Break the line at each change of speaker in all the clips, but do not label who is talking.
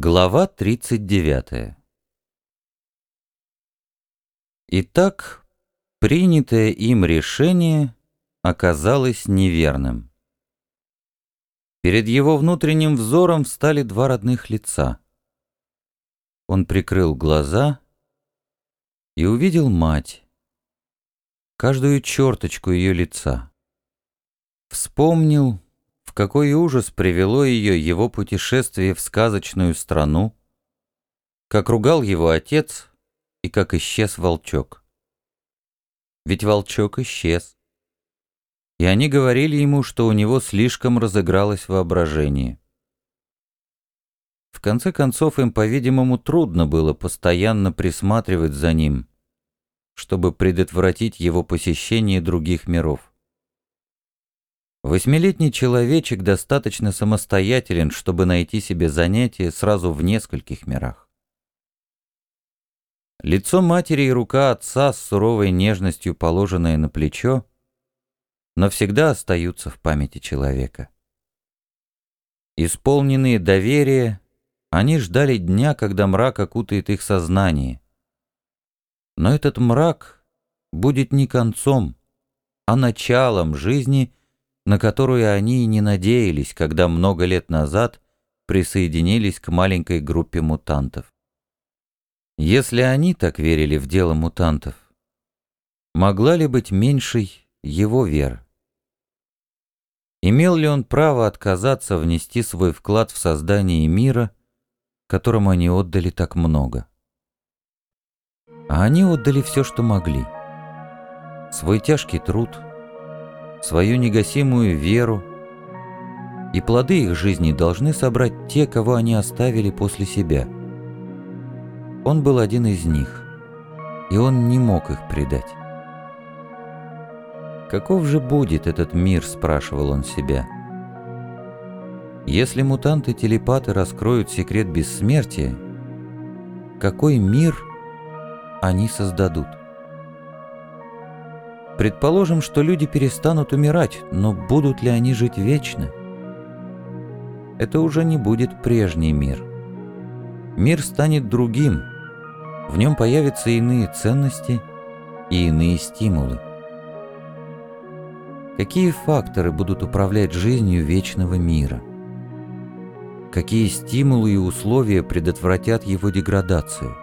Глава 39 Итак, принятое им решение оказалось неверным. Перед его внутренним взором встали два родных лица. Он прикрыл глаза и увидел мать, каждую черточку ее лица. Вспомнил, какой ужас привело ее его путешествие в сказочную страну, как ругал его отец и как исчез волчок. Ведь волчок исчез. И они говорили ему, что у него слишком разыгралось воображение. В конце концов, им, по-видимому, трудно было постоянно присматривать за ним, чтобы предотвратить его посещение других миров. Восьмилетний человечек достаточно самостоятелен, чтобы найти себе занятие сразу в нескольких мирах. Лицо матери и рука отца с суровой нежностью, положенная на плечо, навсегда остаются в памяти человека. Исполненные доверия, они ждали дня, когда мрак окутает их сознание. Но этот мрак будет не концом, а началом жизни – на которую они и не надеялись, когда много лет назад присоединились к маленькой группе мутантов. Если они так верили в дело мутантов, могла ли быть меньшей его вера? Имел ли он право отказаться внести свой вклад в создание мира, которому они отдали так много? А они отдали все, что могли. Свой тяжкий труд — свою негасимую веру, и плоды их жизни должны собрать те, кого они оставили после себя. Он был один из них, и он не мог их предать. «Каков же будет этот мир?» – спрашивал он себя. «Если мутанты-телепаты раскроют секрет бессмертия, какой мир они создадут?» Предположим, что люди перестанут умирать, но будут ли они жить вечно? Это уже не будет прежний мир. Мир станет другим. В нем появятся иные ценности и иные стимулы. Какие факторы будут управлять жизнью вечного мира? Какие стимулы и условия предотвратят его деградацию?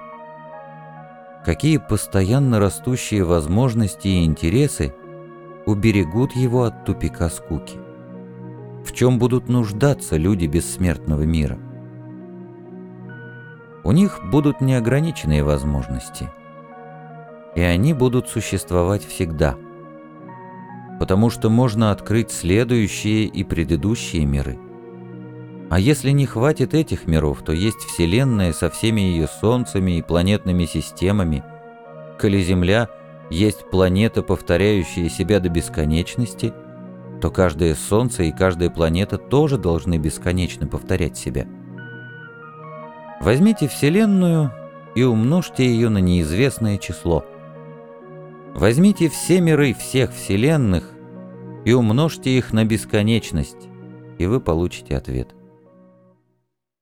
Какие постоянно растущие возможности и интересы уберегут его от тупика скуки. В чем будут нуждаться люди бессмертного мира? У них будут неограниченные возможности, и они будут существовать всегда, потому что можно открыть следующие и предыдущие миры. А если не хватит этих миров, то есть Вселенная со всеми ее солнцами и планетными системами, коли Земля есть планета, повторяющая себя до бесконечности, то каждое солнце и каждая планета тоже должны бесконечно повторять себя. Возьмите Вселенную и умножьте ее на неизвестное число. Возьмите все миры всех Вселенных и умножьте их на бесконечность, и вы получите ответ.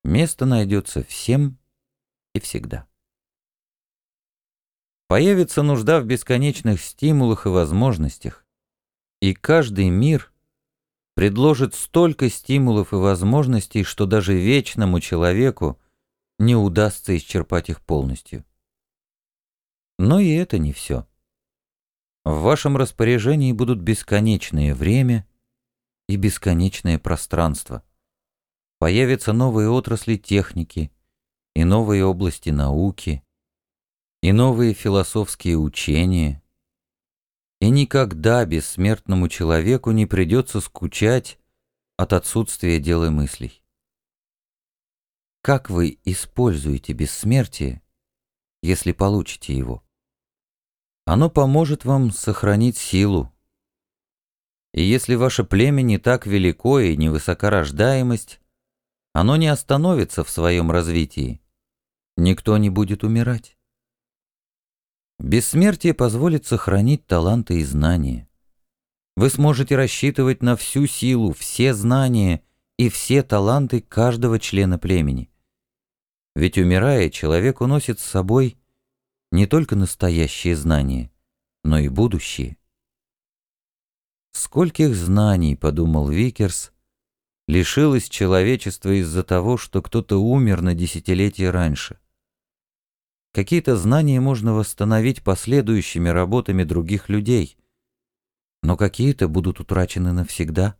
Место найдется всем и всегда. Появится нужда в бесконечных стимулах и возможностях, и каждый мир предложит столько стимулов и возможностей, что даже вечному человеку не удастся исчерпать их полностью. Но и это не все. В вашем распоряжении будут бесконечное время и бесконечное пространство появятся новые отрасли техники и новые области науки, и новые философские учения, и никогда бессмертному человеку не придется скучать от отсутствия дел и мыслей. Как вы используете бессмертие, если получите его? Оно поможет вам сохранить силу. И если ваше племя не так велико и невысока рождаемость, оно не остановится в своем развитии. Никто не будет умирать. Бессмертие позволит сохранить таланты и знания. Вы сможете рассчитывать на всю силу, все знания и все таланты каждого члена племени. Ведь умирая, человек уносит с собой не только настоящие знания, но и будущее. Скольких знаний, подумал Викерс, лишилось человечество из-за того, что кто-то умер на десятилетия раньше. Какие-то знания можно восстановить последующими работами других людей, но какие-то будут утрачены навсегда.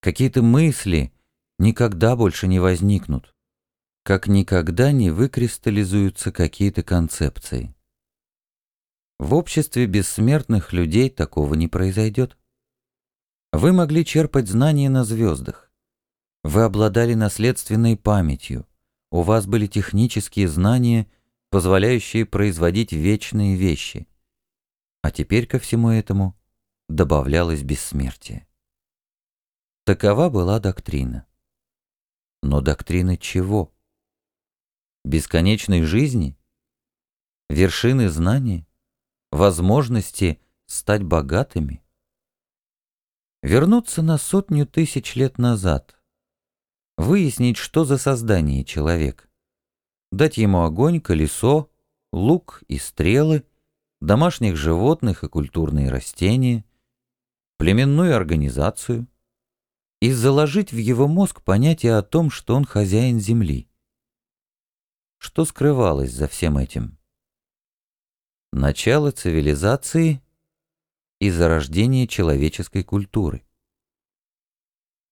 Какие-то мысли никогда больше не возникнут, как никогда не выкристаллизуются какие-то концепции. В обществе бессмертных людей такого не произойдет. Вы могли черпать знания на звездах. Вы обладали наследственной памятью. У вас были технические знания, позволяющие производить вечные вещи. А теперь ко всему этому добавлялось бессмертие. Такова была доктрина. Но доктрина чего? Бесконечной жизни? Вершины знания? Возможности стать богатыми? Вернуться на сотню тысяч лет назад. Выяснить, что за создание человек. Дать ему огонь, колесо, лук и стрелы, домашних животных и культурные растения, племенную организацию и заложить в его мозг понятие о том, что он хозяин земли. Что скрывалось за всем этим? Начало цивилизации и зарождение человеческой культуры.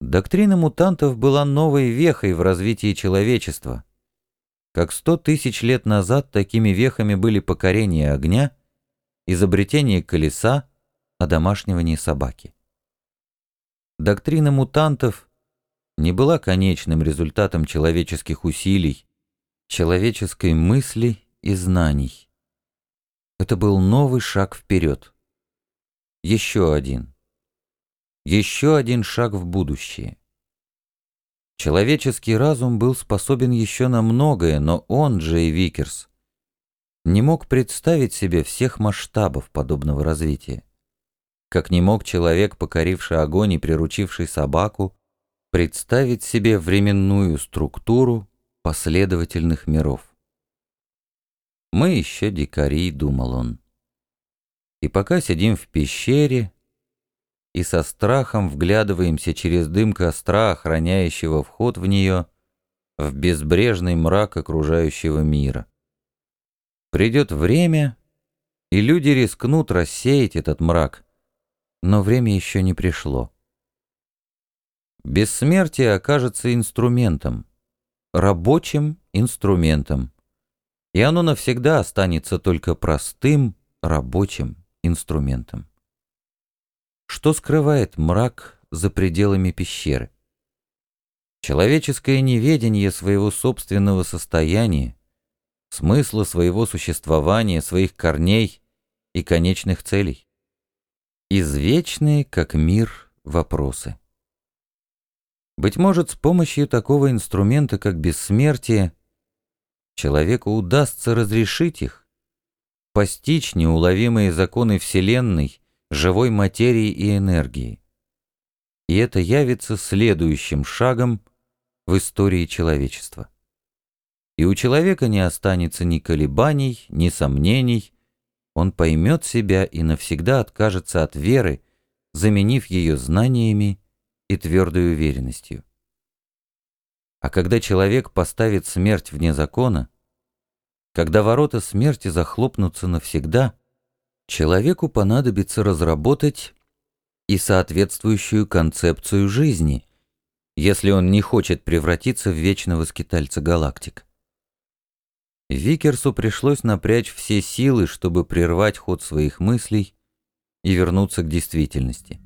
Доктрина мутантов была новой вехой в развитии человечества. Как сто тысяч лет назад такими вехами были покорение огня, изобретение колеса, одомашнивание собаки. Доктрина мутантов не была конечным результатом человеческих усилий, человеческой мысли и знаний. Это был новый шаг вперед. Еще один. Еще один шаг в будущее. Человеческий разум был способен еще на многое, но он, Джей Викерс, не мог представить себе всех масштабов подобного развития. Как не мог человек, покоривший огонь и приручивший собаку, представить себе временную структуру последовательных миров. «Мы еще дикари», — думал он. И пока сидим в пещере и со страхом вглядываемся через дым костра, охраняющего вход в нее, в безбрежный мрак окружающего мира. Придет время, и люди рискнут рассеять этот мрак, но время еще не пришло. Бессмертие окажется инструментом, рабочим инструментом, и оно навсегда останется только простым, рабочим инструментом. Что скрывает мрак за пределами пещеры? Человеческое неведение своего собственного состояния, смысла своего существования, своих корней и конечных целей. Извечные, как мир, вопросы. Быть может, с помощью такого инструмента, как бессмертие, человеку удастся разрешить их, постичь неуловимые законы Вселенной, живой материи и энергии. И это явится следующим шагом в истории человечества. И у человека не останется ни колебаний, ни сомнений, он поймет себя и навсегда откажется от веры, заменив ее знаниями и твердой уверенностью. А когда человек поставит смерть вне закона, когда ворота смерти захлопнутся навсегда, человеку понадобится разработать и соответствующую концепцию жизни, если он не хочет превратиться в вечного скитальца галактик. Викерсу пришлось напрячь все силы, чтобы прервать ход своих мыслей и вернуться к действительности.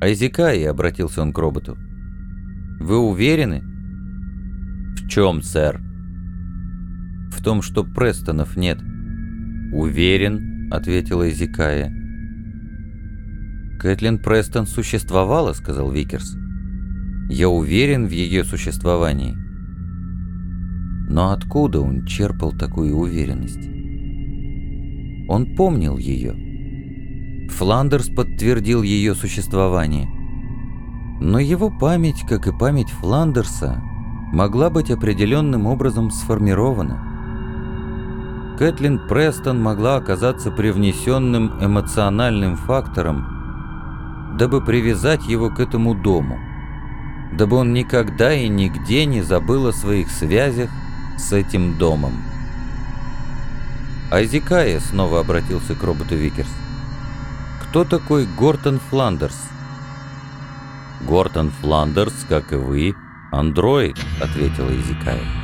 «Изикая», — обратился он к роботу, — «вы уверены?» «В чем, сэр?» В том, что Престонов нет». «Уверен», — ответила Изикая. «Кэтлин Престон существовала», — сказал Викерс. «Я уверен в ее существовании». Но откуда он черпал такую уверенность? Он помнил ее. Фландерс подтвердил ее существование. Но его память, как и память Фландерса, могла быть определенным образом сформирована. Кэтлин Престон могла оказаться привнесенным эмоциональным фактором, дабы привязать его к этому дому, дабы он никогда и нигде не забыл о своих связях с этим домом. Айзекая снова обратился к роботу Викерс. «Кто такой Гортон Фландерс?»
«Гортон Фландерс, как и вы, андроид», — ответила Изикая.